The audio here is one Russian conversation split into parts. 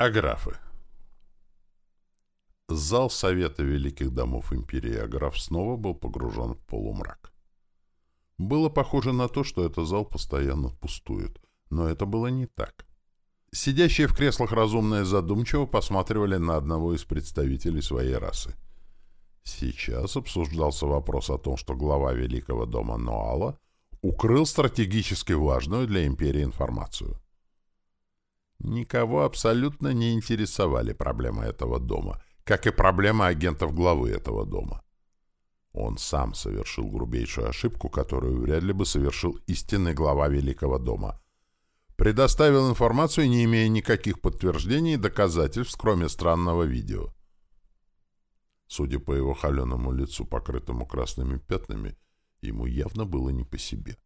Аграфы. Зал Совета Великих Домов Империи Аграф снова был погружен в полумрак. Было похоже на то, что этот зал постоянно пустует, но это было не так. Сидящие в креслах разумные задумчиво посматривали на одного из представителей своей расы. Сейчас обсуждался вопрос о том, что глава Великого дома Ноала укрыл стратегически важную для Империи информацию — Никого абсолютно не интересовали проблемы этого дома, как и проблемы агентов главы этого дома. Он сам совершил грубейшую ошибку, которую вряд ли бы совершил истинный глава Великого дома. Предоставил информацию, не имея никаких подтверждений и доказательств, кроме странного видео. Судя по его холеному лицу, покрытому красными пятнами, ему явно было не по себе.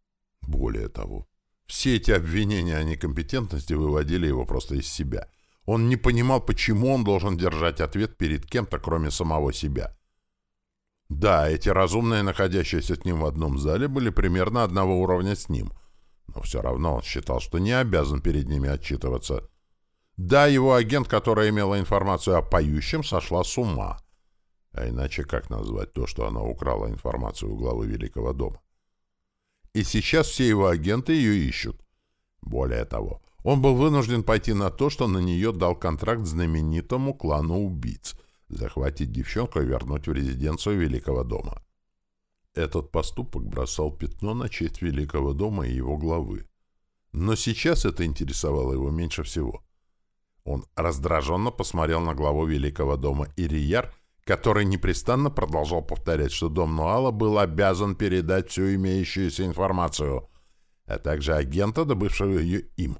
Более того, все эти обвинения о некомпетентности выводили его просто из себя. Он не понимал, почему он должен держать ответ перед кем-то, кроме самого себя. Да, эти разумные, находящиеся с ним в одном зале, были примерно одного уровня с ним, но все равно он считал, что не обязан перед ними отчитываться. Да, его агент, которая имела информацию о поющем, сошла с ума. А иначе как назвать то, что она украла информацию у главы Великого дома? И сейчас все его агенты ее ищут. Более того, он был вынужден пойти на то, что на нее дал контракт знаменитому клану убийц — захватить девчонку и вернуть в резиденцию Великого дома. Этот поступок бросал пятно на честь Великого дома и его главы. Но сейчас это интересовало его меньше всего. Он раздраженно посмотрел на главу Великого дома Ирияр — который непрестанно продолжал повторять, что дом Нуала был обязан передать всю имеющуюся информацию, а также агента, добывшего ее им.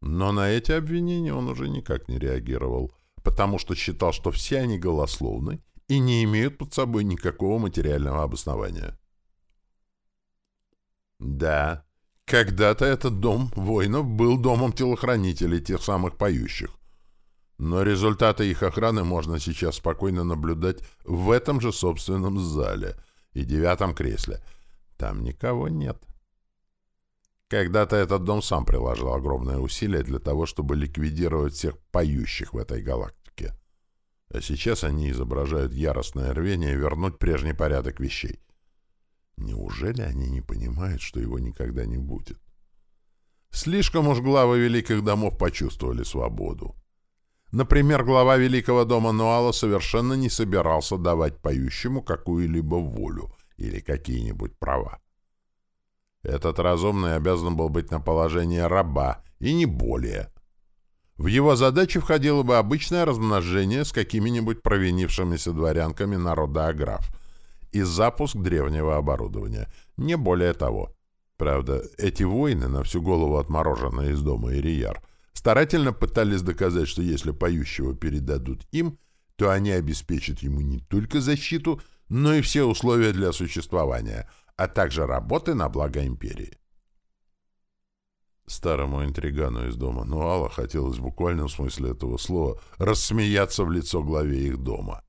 Но на эти обвинения он уже никак не реагировал, потому что считал, что все они голословны и не имеют под собой никакого материального обоснования. Да, когда-то этот дом воинов был домом телохранителей тех самых поющих. Но результаты их охраны можно сейчас спокойно наблюдать в этом же собственном зале и девятом кресле. Там никого нет. Когда-то этот дом сам приложил огромные усилия для того, чтобы ликвидировать всех поющих в этой галактике. А сейчас они изображают яростное рвение вернуть прежний порядок вещей. Неужели они не понимают, что его никогда не будет? Слишком уж главы великих домов почувствовали свободу. Например, глава Великого дома Нуала совершенно не собирался давать поющему какую-либо волю или какие-нибудь права. Этот разумный обязан был быть на положении раба, и не более. В его задачи входило бы обычное размножение с какими-нибудь провинившимися дворянками народа Аграф и запуск древнего оборудования, не более того. Правда, эти воины, на всю голову отмороженные из дома Ирияр, старательно пытались доказать, что если поющего передадут им, то они обеспечат ему не только защиту, но и все условия для существования, а также работы на благо империи. Старому интригану из дома Нуала хотелось в буквальном смысле этого слова рассмеяться в лицо главе их дома.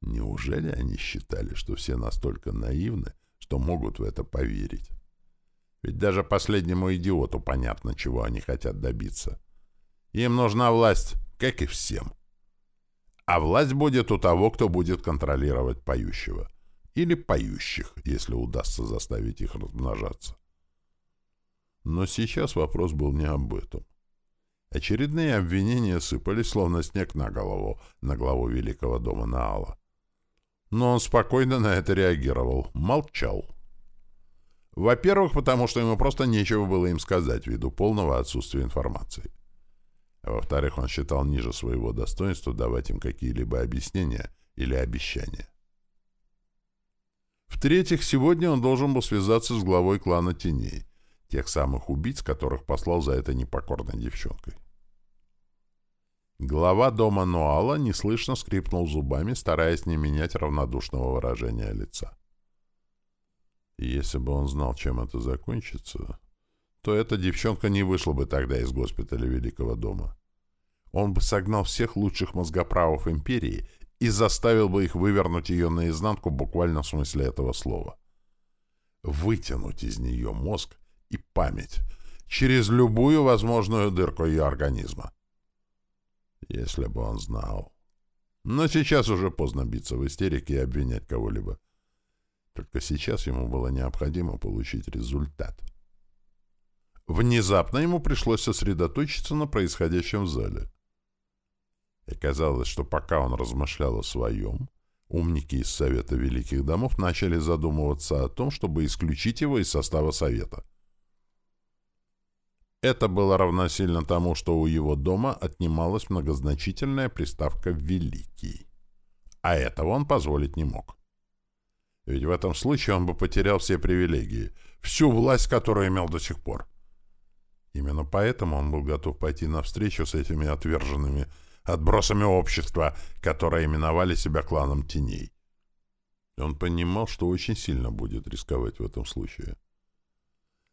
Неужели они считали, что все настолько наивны, что могут в это поверить? Ведь даже последнему идиоту понятно, чего они хотят добиться. Им нужна власть, как и всем. А власть будет у того, кто будет контролировать поющего. Или поющих, если удастся заставить их размножаться. Но сейчас вопрос был не об этом. Очередные обвинения сыпались, словно снег на голову, на главу Великого дома Наала. Но он спокойно на это реагировал, молчал. Во-первых, потому что ему просто нечего было им сказать ввиду полного отсутствия информации. А во-вторых, он считал ниже своего достоинства давать им какие-либо объяснения или обещания. В-третьих, сегодня он должен был связаться с главой клана Теней, тех самых убийц, которых послал за этой непокорной девчонкой. Глава дома Нуала неслышно скрипнул зубами, стараясь не менять равнодушного выражения лица. И если бы он знал, чем это закончится, то эта девчонка не вышла бы тогда из госпиталя Великого дома. Он бы согнал всех лучших мозгоправов империи и заставил бы их вывернуть ее наизнанку буквально в смысле этого слова. Вытянуть из нее мозг и память через любую возможную дырку ее организма. Если бы он знал. Но сейчас уже поздно биться в истерике и обвинять кого-либо. Только сейчас ему было необходимо получить результат. Внезапно ему пришлось сосредоточиться на происходящем в зале. И казалось, что пока он размышлял о своем, умники из Совета Великих Домов начали задумываться о том, чтобы исключить его из состава Совета. Это было равносильно тому, что у его дома отнималась многозначительная приставка «великий». А этого он позволить не мог. Ведь в этом случае он бы потерял все привилегии, всю власть, которую имел до сих пор. Именно поэтому он был готов пойти навстречу с этими отверженными отбросами общества, которые именовали себя кланом теней. Он понимал, что очень сильно будет рисковать в этом случае.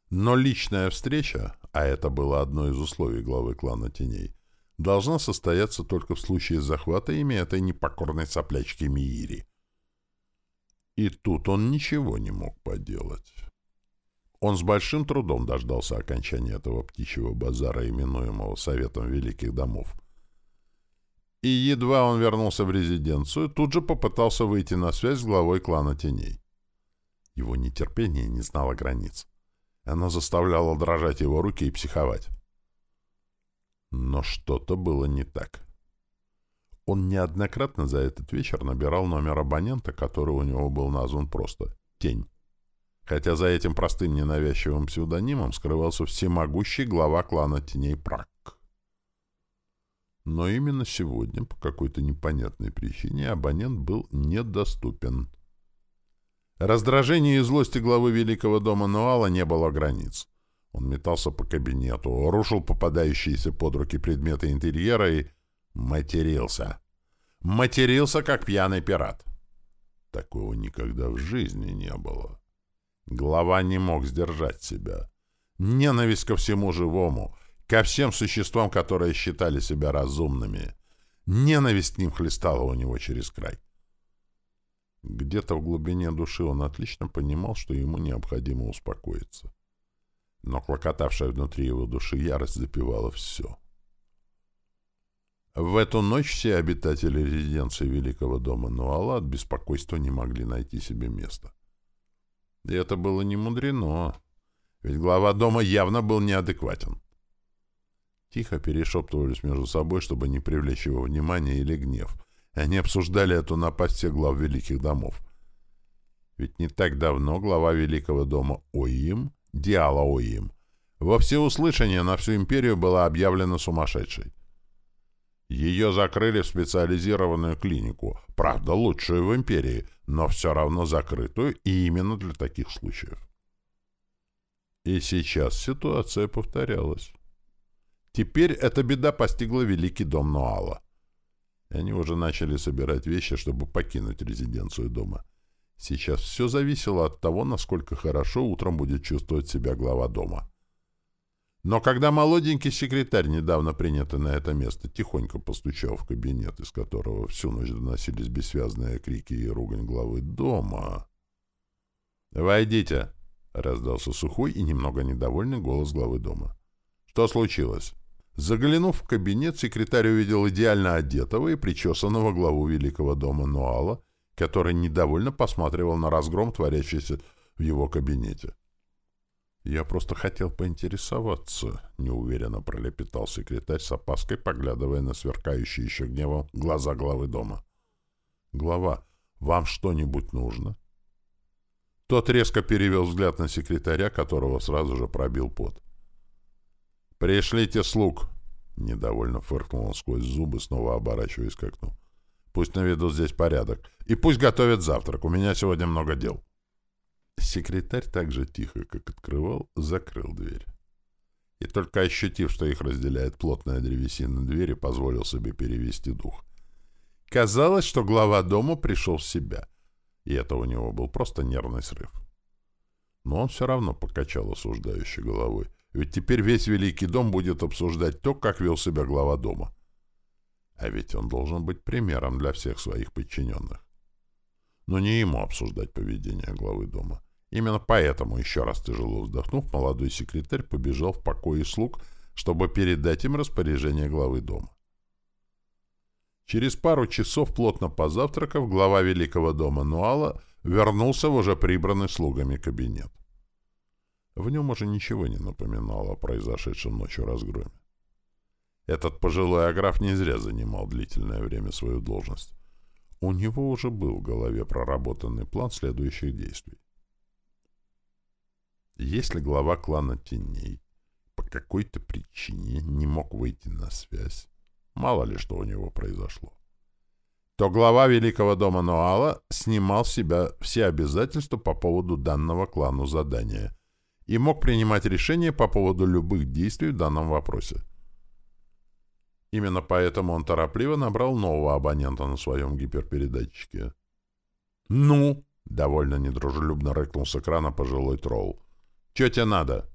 Но личная встреча, а это было одно из условий главы клана теней, должна состояться только в случае захвата ими этой непокорной соплячки Миири. И тут он ничего не мог поделать. Он с большим трудом дождался окончания этого птичьего базара, именуемого Советом Великих Домов. И едва он вернулся в резиденцию, тут же попытался выйти на связь с главой клана Теней. Его нетерпение не знало границ. Оно заставляло дрожать его руки и психовать. Но что-то было не так. Он неоднократно за этот вечер набирал номер абонента, который у него был назван просто «Тень». Хотя за этим простым ненавязчивым псевдонимом скрывался всемогущий глава клана Теней Прак. Но именно сегодня, по какой-то непонятной причине, абонент был недоступен. Раздражение и злости главы Великого дома Нуала не было границ. Он метался по кабинету, рушил попадающиеся под руки предметы интерьера и матерился. Матерился, как пьяный пират. Такого никогда в жизни не было. Глава не мог сдержать себя. Ненависть ко всему живому, ко всем существам, которые считали себя разумными. Ненависть к ним хлестала у него через край. Где-то в глубине души он отлично понимал, что ему необходимо успокоиться. Но клокотавшая внутри его души ярость запивала все. В эту ночь все обитатели резиденции Великого дома Нуала от беспокойства не могли найти себе места. И это было не мудрено, ведь глава дома явно был неадекватен. Тихо перешептывались между собой, чтобы не привлечь его внимание или гнев, они обсуждали эту напасть всех глав великих домов. Ведь не так давно глава великого дома Оим, Диала Оим, во всеуслышание на всю империю была объявлена сумасшедшей. Ее закрыли в специализированную клинику, правда, лучшую в империи, но все равно закрытую и именно для таких случаев. И сейчас ситуация повторялась. Теперь эта беда постигла великий дом Нуала они уже начали собирать вещи, чтобы покинуть резиденцию дома. Сейчас все зависело от того, насколько хорошо утром будет чувствовать себя глава дома. Но когда молоденький секретарь, недавно принятый на это место, тихонько постучал в кабинет, из которого всю ночь доносились бессвязные крики и ругань главы дома... «Войдите!» — раздался сухой и немного недовольный голос главы дома. «Что случилось?» Заглянув в кабинет, секретарь увидел идеально одетого и причесанного главу Великого дома Нуала, который недовольно посматривал на разгром, творящийся в его кабинете. «Я просто хотел поинтересоваться», — неуверенно пролепетал секретарь с опаской, поглядывая на сверкающие еще гневом глаза главы дома. «Глава, вам что-нибудь нужно?» Тот резко перевел взгляд на секретаря, которого сразу же пробил пот. «Пришлите слуг!» — недовольно фыркнул он сквозь зубы, снова оборачиваясь к окну. «Пусть наведут здесь порядок. И пусть готовят завтрак. У меня сегодня много дел». Секретарь так же тихо, как открывал, закрыл дверь. И только ощутив, что их разделяет плотная древесина двери, позволил себе перевести дух. Казалось, что глава дома пришел в себя, и это у него был просто нервный срыв. Но он все равно покачал осуждающей головой. Ведь теперь весь Великий дом будет обсуждать то, как вел себя глава дома. А ведь он должен быть примером для всех своих подчиненных. Но не ему обсуждать поведение главы дома. Именно поэтому, еще раз тяжело вздохнув, молодой секретарь побежал в покои слуг, чтобы передать им распоряжение главы дома. Через пару часов, плотно позавтракав, глава Великого дома Нуала вернулся в уже прибранный слугами кабинет. В нем уже ничего не напоминало о произошедшем ночью разгроме. Этот пожилой аграф не зря занимал длительное время свою должность. У него уже был в голове проработанный план следующих действий. Если глава клана Теней по какой-то причине не мог выйти на связь, мало ли что у него произошло, то глава Великого дома Ноала снимал с себя все обязательства по поводу данного клану задания и мог принимать решения по поводу любых действий в данном вопросе. Именно поэтому он торопливо набрал нового абонента на своем гиперпередатчике. «Ну!» — довольно недружелюбно рыкнул с экрана пожилой тролл. «Чё тебе надо?»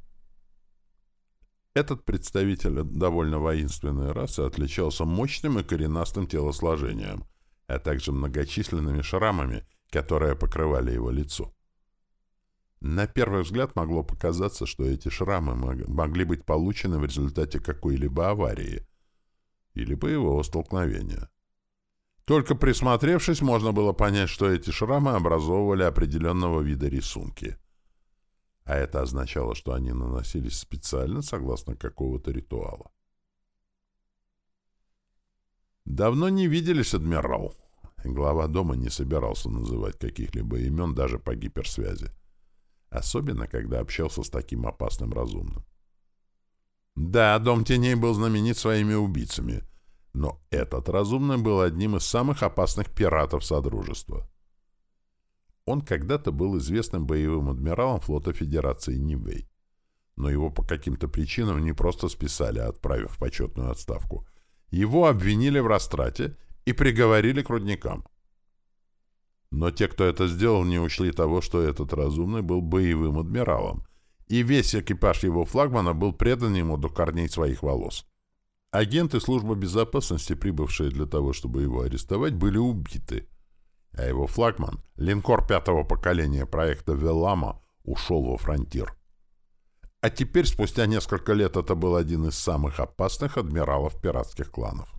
Этот представитель довольно воинственной расы отличался мощным и коренастым телосложением, а также многочисленными шрамами, которые покрывали его лицо. На первый взгляд могло показаться, что эти шрамы могли быть получены в результате какой-либо аварии или боевого столкновения. Только присмотревшись, можно было понять, что эти шрамы образовывали определенного вида рисунки. А это означало, что они наносились специально согласно какого-то ритуала. «Давно не виделись, адмирал!» Глава дома не собирался называть каких-либо имен даже по гиперсвязи особенно когда общался с таким опасным разумным. Да, Дом Теней был знаменит своими убийцами, но этот разумный был одним из самых опасных пиратов Содружества. Он когда-то был известным боевым адмиралом флота Федерации Нивэй, но его по каким-то причинам не просто списали, отправив в почетную отставку. Его обвинили в растрате и приговорили к рудникам. Но те, кто это сделал, не учли того, что этот разумный был боевым адмиралом, и весь экипаж его флагмана был предан ему до корней своих волос. Агенты службы безопасности, прибывшие для того, чтобы его арестовать, были убиты, а его флагман, линкор пятого поколения проекта «Велама», ушел во фронтир. А теперь, спустя несколько лет, это был один из самых опасных адмиралов пиратских кланов.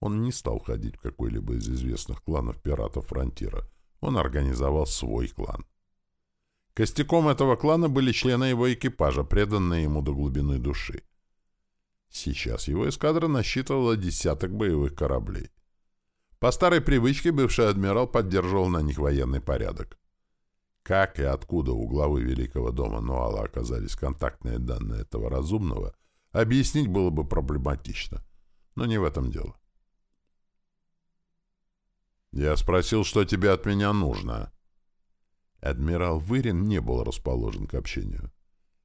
Он не стал ходить в какой-либо из известных кланов пиратов Фронтира. Он организовал свой клан. Костяком этого клана были члены его экипажа, преданные ему до глубины души. Сейчас его эскадра насчитывала десяток боевых кораблей. По старой привычке бывший адмирал поддерживал на них военный порядок. Как и откуда у главы Великого дома Нуала оказались контактные данные этого разумного, объяснить было бы проблематично. Но не в этом дело. «Я спросил, что тебе от меня нужно». Адмирал Вырин не был расположен к общению.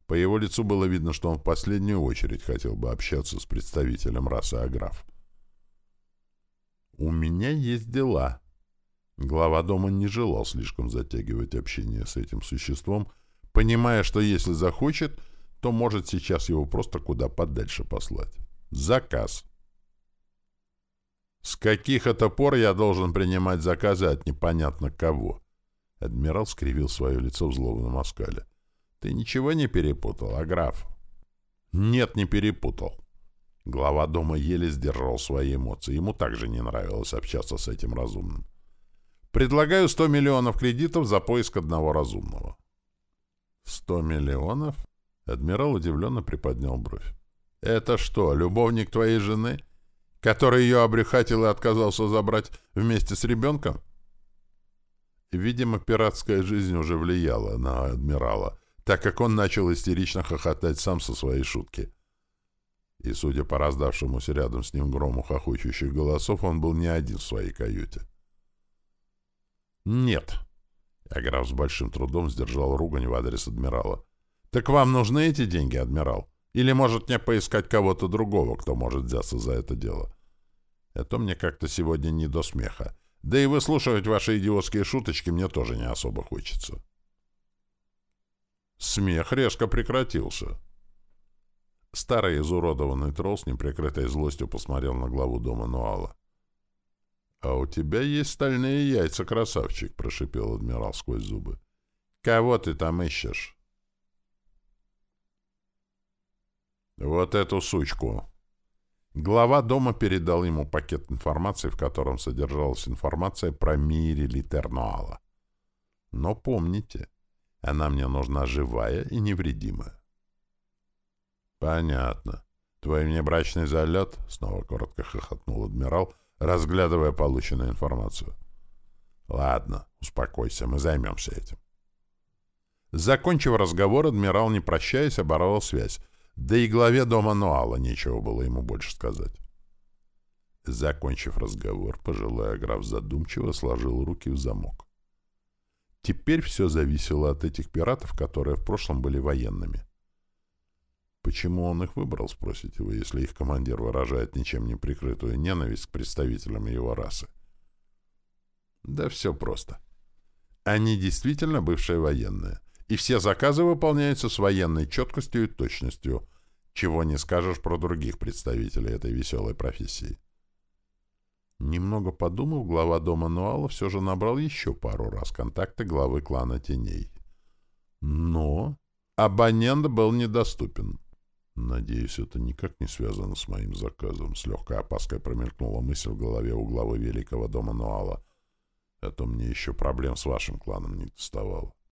По его лицу было видно, что он в последнюю очередь хотел бы общаться с представителем расы Аграф. «У меня есть дела». Глава дома не желал слишком затягивать общение с этим существом, понимая, что если захочет, то может сейчас его просто куда подальше послать. «Заказ». С каких это пор я должен принимать заказы от непонятно кого? Адмирал скривил свое лицо в злобном оскале. Ты ничего не перепутал, а граф? Нет, не перепутал. Глава дома еле сдержал свои эмоции. Ему также не нравилось общаться с этим разумным. Предлагаю 100 миллионов кредитов за поиск одного разумного. 100 миллионов? Адмирал удивленно приподнял бровь. Это что, любовник твоей жены? который ее обрехатил и отказался забрать вместе с ребенком? Видимо, пиратская жизнь уже влияла на адмирала, так как он начал истерично хохотать сам со своей шутки. И, судя по раздавшемуся рядом с ним грому хохочущих голосов, он был не один в своей каюте. «Нет», — граф с большим трудом сдержал ругань в адрес адмирала. «Так вам нужны эти деньги, адмирал? Или, может, мне поискать кого-то другого, кто может взяться за это дело?» А то мне как-то сегодня не до смеха. Да и выслушивать ваши идиотские шуточки мне тоже не особо хочется. Смех резко прекратился. Старый изуродованный тролл с неприкрытой злостью посмотрел на главу дома Нуала. — А у тебя есть стальные яйца, красавчик, — прошипел адмирал сквозь зубы. — Кого ты там ищешь? — Вот эту сучку, Глава дома передал ему пакет информации, в котором содержалась информация про Мири Литернуала. Но помните, она мне нужна живая и невредимая. Понятно. Твой внебрачный залет, снова коротко хохотнул адмирал, разглядывая полученную информацию. Ладно, успокойся, мы займемся этим. Закончив разговор, адмирал, не прощаясь, оборвал связь. Да и главе дома Нуала нечего было ему больше сказать. Закончив разговор, пожилая граф задумчиво сложил руки в замок. Теперь все зависело от этих пиратов, которые в прошлом были военными. Почему он их выбрал, спросите вы, если их командир выражает ничем не прикрытую ненависть к представителям его расы? Да все просто. Они действительно бывшие военные и все заказы выполняются с военной четкостью и точностью, чего не скажешь про других представителей этой веселой профессии. Немного подумав, глава дома Нуала все же набрал еще пару раз контакты главы клана Теней. Но абонент был недоступен. Надеюсь, это никак не связано с моим заказом. С легкой опаской промелькнула мысль в голове у главы великого дома Нуала. А то мне еще проблем с вашим кланом не доставало.